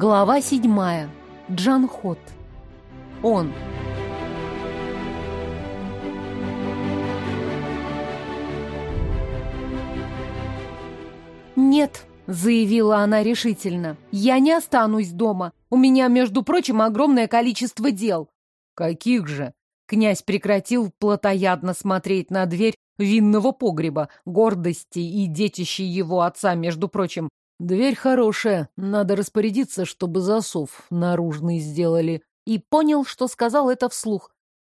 Глава седьмая. Джанхот. Он. «Нет», — заявила она решительно, — «я не останусь дома. У меня, между прочим, огромное количество дел». «Каких же?» Князь прекратил плотоядно смотреть на дверь винного погреба, гордости и детищи его отца, между прочим. Дверь хорошая, надо распорядиться, чтобы засов наружный сделали. И понял, что сказал это вслух.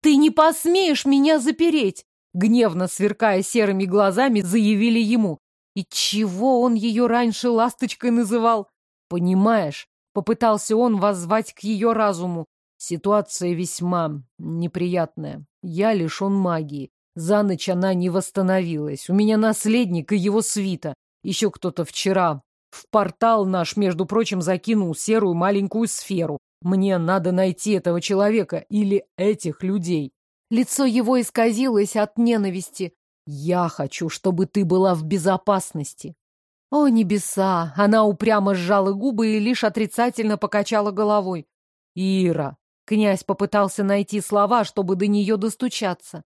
«Ты не посмеешь меня запереть!» Гневно сверкая серыми глазами, заявили ему. И чего он ее раньше ласточкой называл? Понимаешь, попытался он воззвать к ее разуму. Ситуация весьма неприятная. Я лишен магии. За ночь она не восстановилась. У меня наследник и его свита. Еще кто-то вчера в портал наш, между прочим, закинул серую маленькую сферу. Мне надо найти этого человека или этих людей. Лицо его исказилось от ненависти. Я хочу, чтобы ты была в безопасности. О, небеса! Она упрямо сжала губы и лишь отрицательно покачала головой. Ира, Князь попытался найти слова, чтобы до нее достучаться.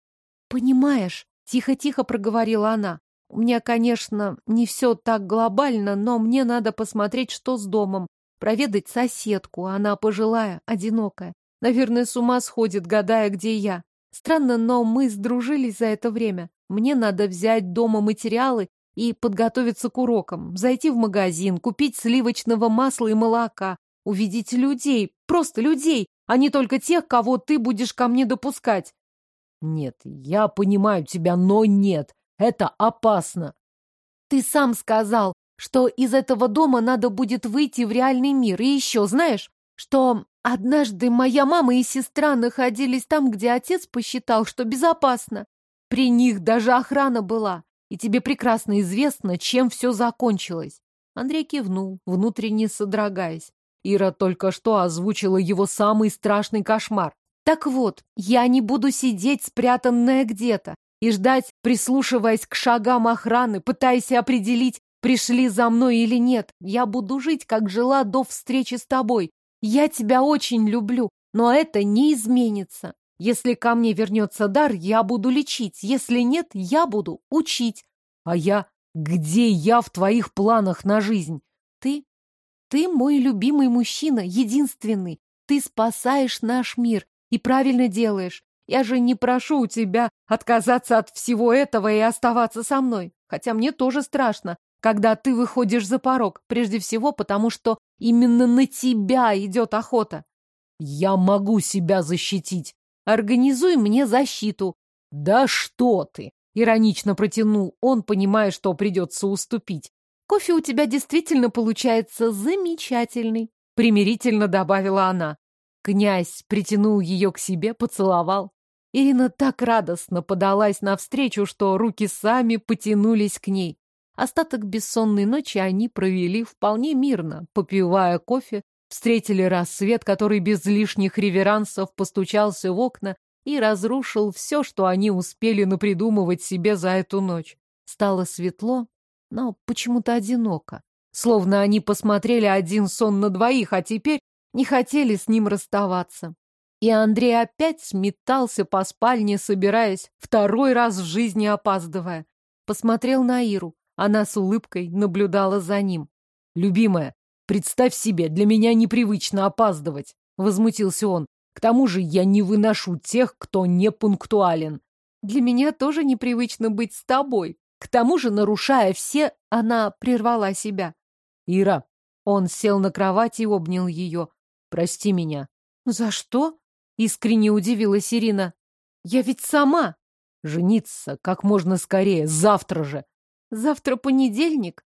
«Понимаешь», — тихо-тихо проговорила она, «у меня, конечно, не все так глобально, но мне надо посмотреть, что с домом, проведать соседку, она пожилая, одинокая. Наверное, с ума сходит, гадая, где я. Странно, но мы сдружились за это время. Мне надо взять дома материалы и подготовиться к урокам, зайти в магазин, купить сливочного масла и молока, увидеть людей, просто людей, а не только тех, кого ты будешь ко мне допускать. Нет, я понимаю тебя, но нет, это опасно. Ты сам сказал, что из этого дома надо будет выйти в реальный мир. И еще знаешь, что однажды моя мама и сестра находились там, где отец посчитал, что безопасно. При них даже охрана была. И тебе прекрасно известно, чем все закончилось. Андрей кивнул, внутренне содрогаясь. Ира только что озвучила его самый страшный кошмар. Так вот, я не буду сидеть спрятанная где-то и ждать, прислушиваясь к шагам охраны, пытаясь определить, пришли за мной или нет. Я буду жить, как жила до встречи с тобой. Я тебя очень люблю, но это не изменится. Если ко мне вернется дар, я буду лечить. Если нет, я буду учить. А я... Где я в твоих планах на жизнь? Ты ты мой любимый мужчина, единственный. Ты спасаешь наш мир и правильно делаешь. Я же не прошу у тебя отказаться от всего этого и оставаться со мной. Хотя мне тоже страшно, когда ты выходишь за порог. Прежде всего потому, что именно на тебя идет охота. Я могу себя защитить. Организуй мне защиту. Да что ты! Иронично протянул он, понимая, что придется уступить. Кофе у тебя действительно получается замечательный, примирительно добавила она. Князь притянул ее к себе, поцеловал. Ирина так радостно подалась навстречу, что руки сами потянулись к ней. Остаток бессонной ночи они провели вполне мирно, попивая кофе, встретили рассвет, который без лишних реверансов постучался в окна и разрушил все, что они успели напридумывать себе за эту ночь. Стало светло, но почему-то одиноко. Словно они посмотрели один сон на двоих, а теперь не хотели с ним расставаться. И Андрей опять сметался по спальне, собираясь, второй раз в жизни опаздывая. Посмотрел на Иру. Она с улыбкой наблюдала за ним. «Любимая, представь себе, для меня непривычно опаздывать», — возмутился он. «К тому же я не выношу тех, кто не пунктуален». «Для меня тоже непривычно быть с тобой», к тому же, нарушая все, она прервала себя. «Ира!» Он сел на кровать и обнял ее. «Прости меня». «За что?» — искренне удивилась Ирина. «Я ведь сама!» «Жениться как можно скорее, завтра же!» «Завтра понедельник?»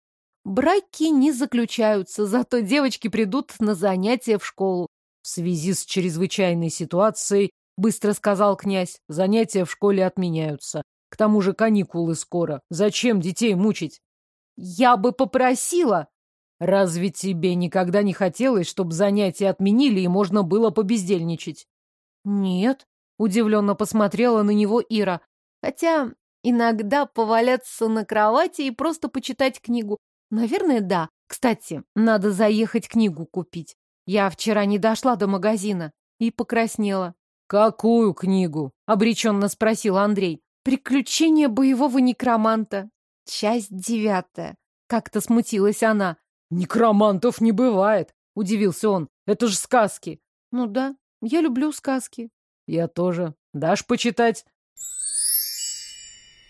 Браки не заключаются, зато девочки придут на занятия в школу. В связи с чрезвычайной ситуацией, быстро сказал князь, занятия в школе отменяются. К тому же каникулы скоро. Зачем детей мучить? Я бы попросила. Разве тебе никогда не хотелось, чтобы занятия отменили и можно было побездельничать? Нет, удивленно посмотрела на него Ира. Хотя иногда поваляться на кровати и просто почитать книгу. Наверное, да. Кстати, надо заехать книгу купить. Я вчера не дошла до магазина и покраснела. «Какую книгу?» — обреченно спросил Андрей. «Приключения боевого некроманта. Часть девятая». Как-то смутилась она. «Некромантов не бывает», — удивился он. «Это же сказки». «Ну да, я люблю сказки». «Я тоже. Дашь почитать?»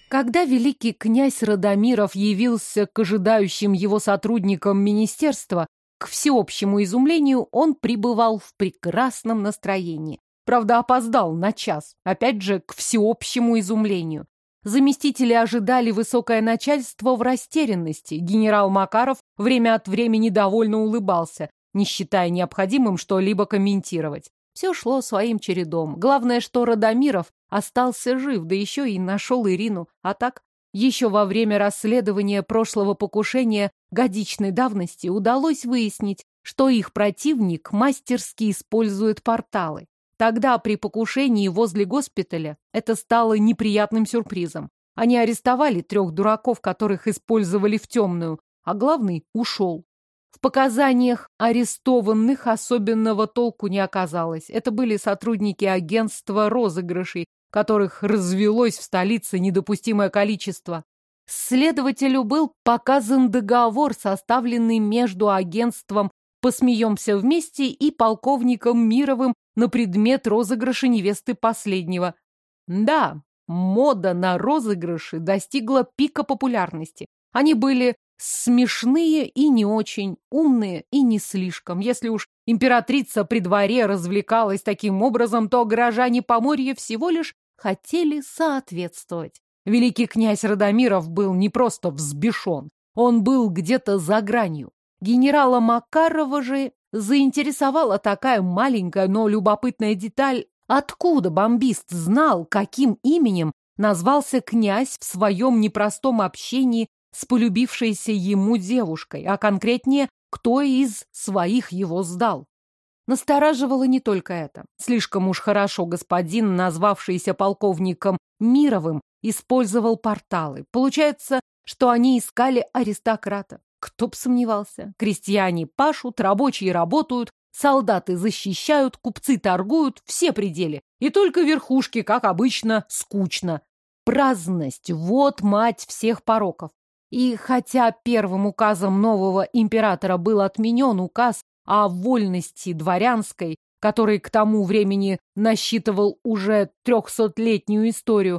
Когда великий князь Радомиров явился к ожидающим его сотрудникам министерства, к всеобщему изумлению он пребывал в прекрасном настроении. Правда, опоздал на час, опять же, к всеобщему изумлению. Заместители ожидали высокое начальство в растерянности. Генерал Макаров время от времени довольно улыбался, не считая необходимым что-либо комментировать. Все шло своим чередом. Главное, что Радомиров остался жив, да еще и нашел Ирину. А так, еще во время расследования прошлого покушения годичной давности удалось выяснить, что их противник мастерски использует порталы. Тогда при покушении возле госпиталя это стало неприятным сюрпризом. Они арестовали трех дураков, которых использовали в темную, а главный ушел. В показаниях арестованных особенного толку не оказалось. Это были сотрудники агентства розыгрышей, которых развелось в столице недопустимое количество. Следователю был показан договор, составленный между агентством «Посмеемся вместе» и полковником Мировым на предмет розыгрыша невесты последнего. Да, мода на розыгрыши достигла пика популярности. Они были смешные и не очень, умные и не слишком. Если уж императрица при дворе развлекалась таким образом, то горожане Поморья всего лишь хотели соответствовать. Великий князь Радомиров был не просто взбешен, он был где-то за гранью. Генерала Макарова же заинтересовала такая маленькая, но любопытная деталь, откуда бомбист знал, каким именем назвался князь в своем непростом общении с полюбившейся ему девушкой, а конкретнее, кто из своих его сдал. Настораживало не только это. Слишком уж хорошо господин, назвавшийся полковником Мировым, использовал порталы. Получается, что они искали аристократа. Кто б сомневался. Крестьяне пашут, рабочие работают, солдаты защищают, купцы торгуют, все пределы. И только верхушки, как обычно, скучно. Праздность – вот мать всех пороков. И хотя первым указом нового императора был отменен указ о вольности дворянской, который к тому времени насчитывал уже трехсотлетнюю историю,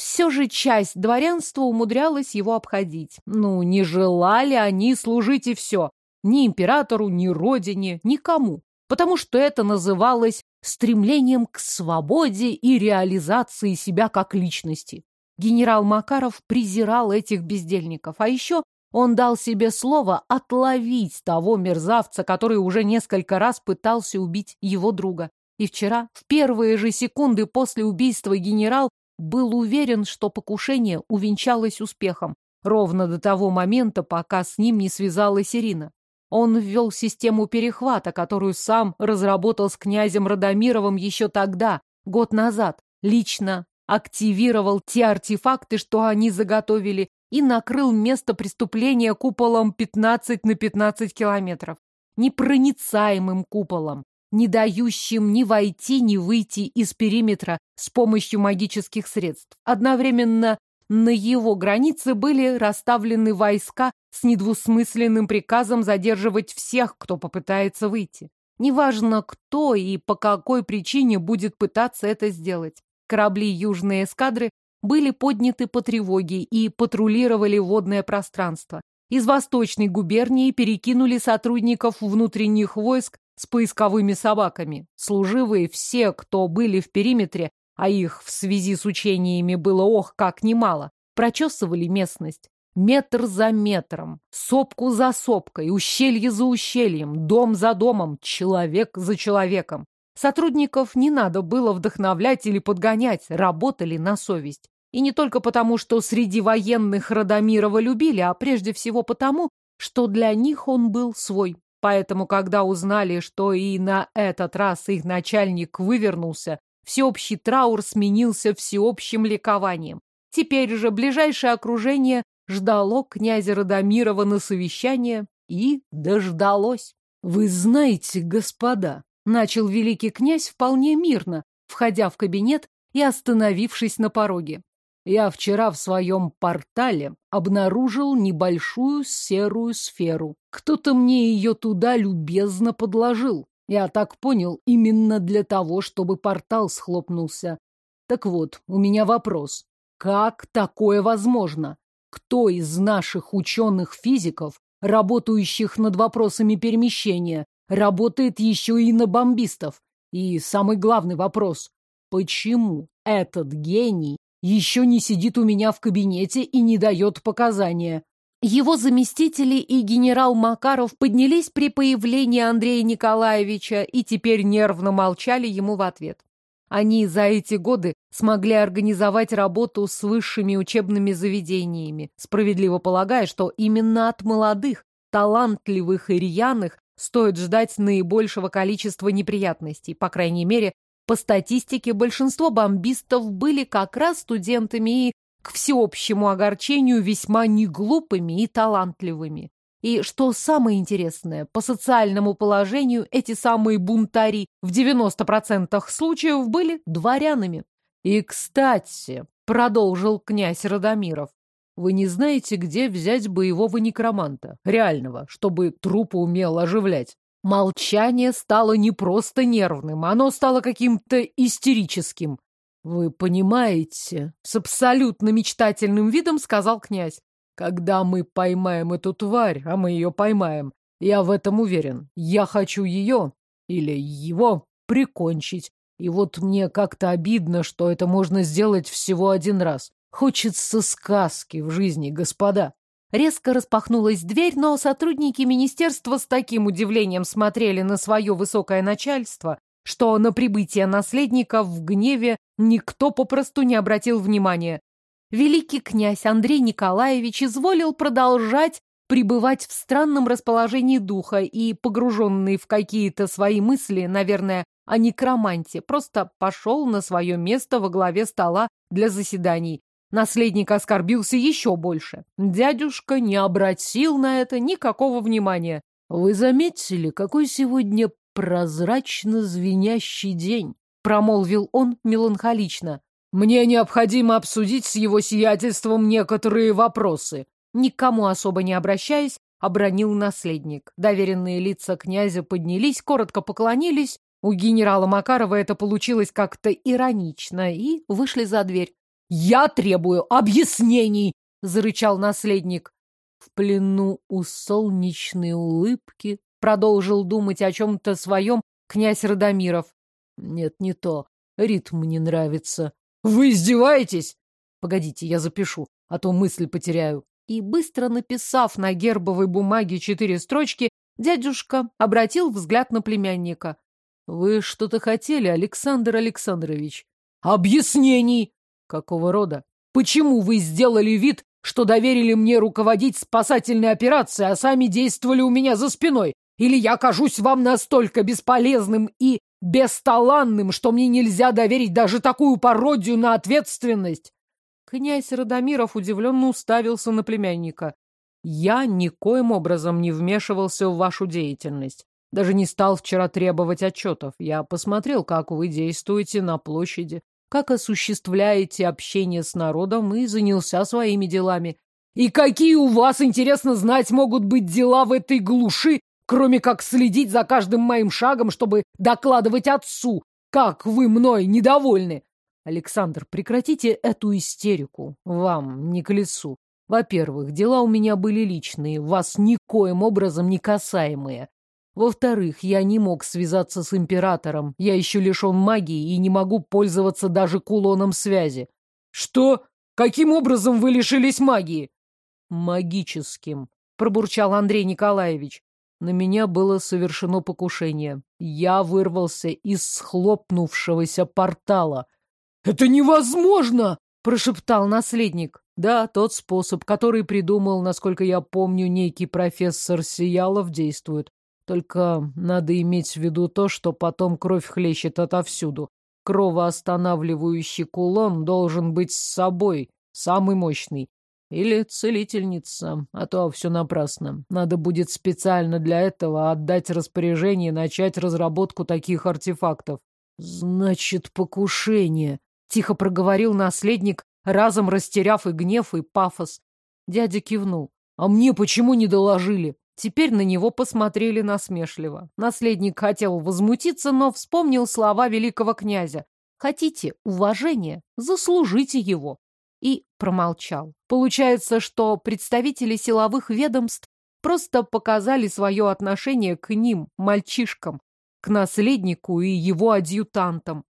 все же часть дворянства умудрялась его обходить. Ну, не желали они служить и все. Ни императору, ни родине, никому. Потому что это называлось стремлением к свободе и реализации себя как личности. Генерал Макаров презирал этих бездельников, а еще он дал себе слово отловить того мерзавца, который уже несколько раз пытался убить его друга. И вчера, в первые же секунды после убийства генерал был уверен, что покушение увенчалось успехом, ровно до того момента, пока с ним не связалась Ирина. Он ввел систему перехвата, которую сам разработал с князем Радомировым еще тогда, год назад, лично активировал те артефакты, что они заготовили, и накрыл место преступления куполом 15 на 15 километров. Непроницаемым куполом, не дающим ни войти, ни выйти из периметра с помощью магических средств. Одновременно на его границе были расставлены войска с недвусмысленным приказом задерживать всех, кто попытается выйти. Неважно, кто и по какой причине будет пытаться это сделать. Корабли южной эскадры были подняты по тревоге и патрулировали водное пространство. Из восточной губернии перекинули сотрудников внутренних войск с поисковыми собаками. Служивые все, кто были в периметре, а их в связи с учениями было ох как немало, прочесывали местность. Метр за метром, сопку за сопкой, ущелье за ущельем, дом за домом, человек за человеком. Сотрудников не надо было вдохновлять или подгонять, работали на совесть. И не только потому, что среди военных Радомирова любили, а прежде всего потому, что для них он был свой. Поэтому, когда узнали, что и на этот раз их начальник вывернулся, всеобщий траур сменился всеобщим ликованием. Теперь же ближайшее окружение ждало князя Радомирова на совещание и дождалось. Вы знаете, господа, начал великий князь вполне мирно, входя в кабинет и остановившись на пороге. Я вчера в своем портале обнаружил небольшую серую сферу. Кто-то мне ее туда любезно подложил. Я так понял, именно для того, чтобы портал схлопнулся. Так вот, у меня вопрос. Как такое возможно? Кто из наших ученых-физиков, работающих над вопросами перемещения, работает еще и на бомбистов? И самый главный вопрос. Почему этот гений еще не сидит у меня в кабинете и не дает показания? Его заместители и генерал Макаров поднялись при появлении Андрея Николаевича и теперь нервно молчали ему в ответ. Они за эти годы смогли организовать работу с высшими учебными заведениями, справедливо полагая, что именно от молодых, талантливых и рьяных стоит ждать наибольшего количества неприятностей. По крайней мере, по статистике, большинство бомбистов были как раз студентами и к всеобщему огорчению весьма неглупыми и талантливыми. И что самое интересное, по социальному положению эти самые бунтари в 90% случаев были дворянами. И, кстати, продолжил князь Радомиров, вы не знаете, где взять боевого некроманта, реального, чтобы трупы умел оживлять? Молчание стало не просто нервным, оно стало каким-то истерическим. «Вы понимаете?» — с абсолютно мечтательным видом сказал князь. «Когда мы поймаем эту тварь, а мы ее поймаем, я в этом уверен. Я хочу ее или его прикончить. И вот мне как-то обидно, что это можно сделать всего один раз. Хочется сказки в жизни, господа». Резко распахнулась дверь, но сотрудники министерства с таким удивлением смотрели на свое высокое начальство, что на прибытие наследника в гневе никто попросту не обратил внимания. Великий князь Андрей Николаевич изволил продолжать пребывать в странном расположении духа и, погруженный в какие-то свои мысли, наверное, о некроманте, просто пошел на свое место во главе стола для заседаний. Наследник оскорбился еще больше. Дядюшка не обратил на это никакого внимания. «Вы заметили, какой сегодня прозрачно звенящий день, промолвил он меланхолично. Мне необходимо обсудить с его сиятельством некоторые вопросы. Никому особо не обращаясь, обронил наследник. Доверенные лица князя поднялись, коротко поклонились. У генерала Макарова это получилось как-то иронично, и вышли за дверь. «Я требую объяснений!» — зарычал наследник. В плену у солнечной улыбки Продолжил думать о чем-то своем князь Радомиров. Нет, не то. Ритм не нравится. Вы издеваетесь? Погодите, я запишу, а то мысль потеряю. И быстро написав на гербовой бумаге четыре строчки, дядюшка обратил взгляд на племянника. Вы что-то хотели, Александр Александрович? Объяснений! Какого рода? Почему вы сделали вид, что доверили мне руководить спасательной операцией, а сами действовали у меня за спиной? Или я кажусь вам настолько бесполезным и бесталанным, что мне нельзя доверить даже такую пародию на ответственность?» Князь Радомиров удивленно уставился на племянника. «Я никоим образом не вмешивался в вашу деятельность. Даже не стал вчера требовать отчетов. Я посмотрел, как вы действуете на площади, как осуществляете общение с народом и занялся своими делами. И какие у вас, интересно знать, могут быть дела в этой глуши, кроме как следить за каждым моим шагом, чтобы докладывать отцу, как вы мной недовольны. Александр, прекратите эту истерику. Вам не к лицу. Во-первых, дела у меня были личные, вас никоим образом не касаемые. Во-вторых, я не мог связаться с императором. Я еще лишен магии и не могу пользоваться даже кулоном связи. Что? Каким образом вы лишились магии? Магическим, пробурчал Андрей Николаевич. На меня было совершено покушение. Я вырвался из схлопнувшегося портала. «Это невозможно!» — прошептал наследник. Да, тот способ, который придумал, насколько я помню, некий профессор Сиялов, действует. Только надо иметь в виду то, что потом кровь хлещет отовсюду. Кровоостанавливающий кулон должен быть с собой, самый мощный. Или целительница, а то все напрасно. Надо будет специально для этого отдать распоряжение и начать разработку таких артефактов. Значит, покушение, тихо проговорил наследник, разом растеряв и гнев, и пафос. Дядя кивнул. А мне почему не доложили? Теперь на него посмотрели насмешливо. Наследник хотел возмутиться, но вспомнил слова великого князя. Хотите уважения? Заслужите его и промолчал. Получается, что представители силовых ведомств просто показали свое отношение к ним, мальчишкам, к наследнику и его адъютантам.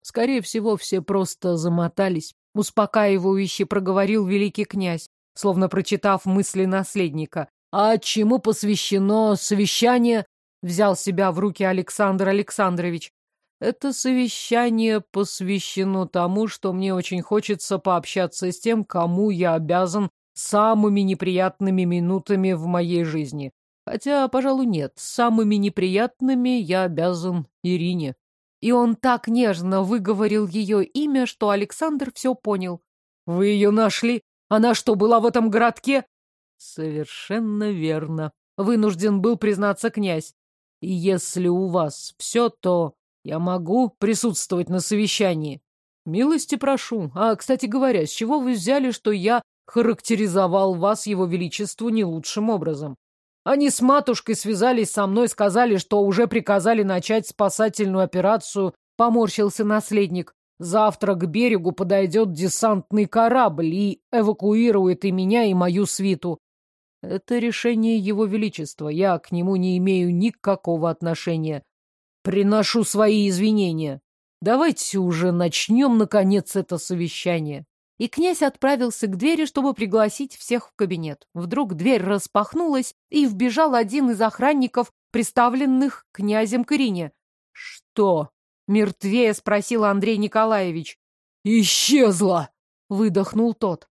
Скорее всего, все просто замотались, успокаивающе проговорил великий князь, словно прочитав мысли наследника. А чему посвящено совещание? Взял себя в руки Александр Александрович. Это совещание посвящено тому, что мне очень хочется пообщаться с тем, кому я обязан самыми неприятными минутами в моей жизни. Хотя, пожалуй, нет, самыми неприятными я обязан Ирине. И он так нежно выговорил ее имя, что Александр все понял. «Вы ее нашли? Она что, была в этом городке?» «Совершенно верно», — вынужден был признаться князь. «И если у вас все, то я могу присутствовать на совещании? Милости прошу. А, кстати говоря, с чего вы взяли, что я характеризовал вас, его величеству, не лучшим образом? Они с матушкой связались со мной, сказали, что уже приказали начать спасательную операцию, поморщился наследник. Завтра к берегу подойдет десантный корабль и эвакуирует и меня, и мою свиту. Это решение его величества. Я к нему не имею никакого отношения. Приношу свои извинения. Давайте уже начнем, наконец, это совещание. И князь отправился к двери, чтобы пригласить всех в кабинет. Вдруг дверь распахнулась, и вбежал один из охранников, представленных князем к. «Что?» — мертвее спросил Андрей Николаевич. «Исчезла!» — выдохнул тот.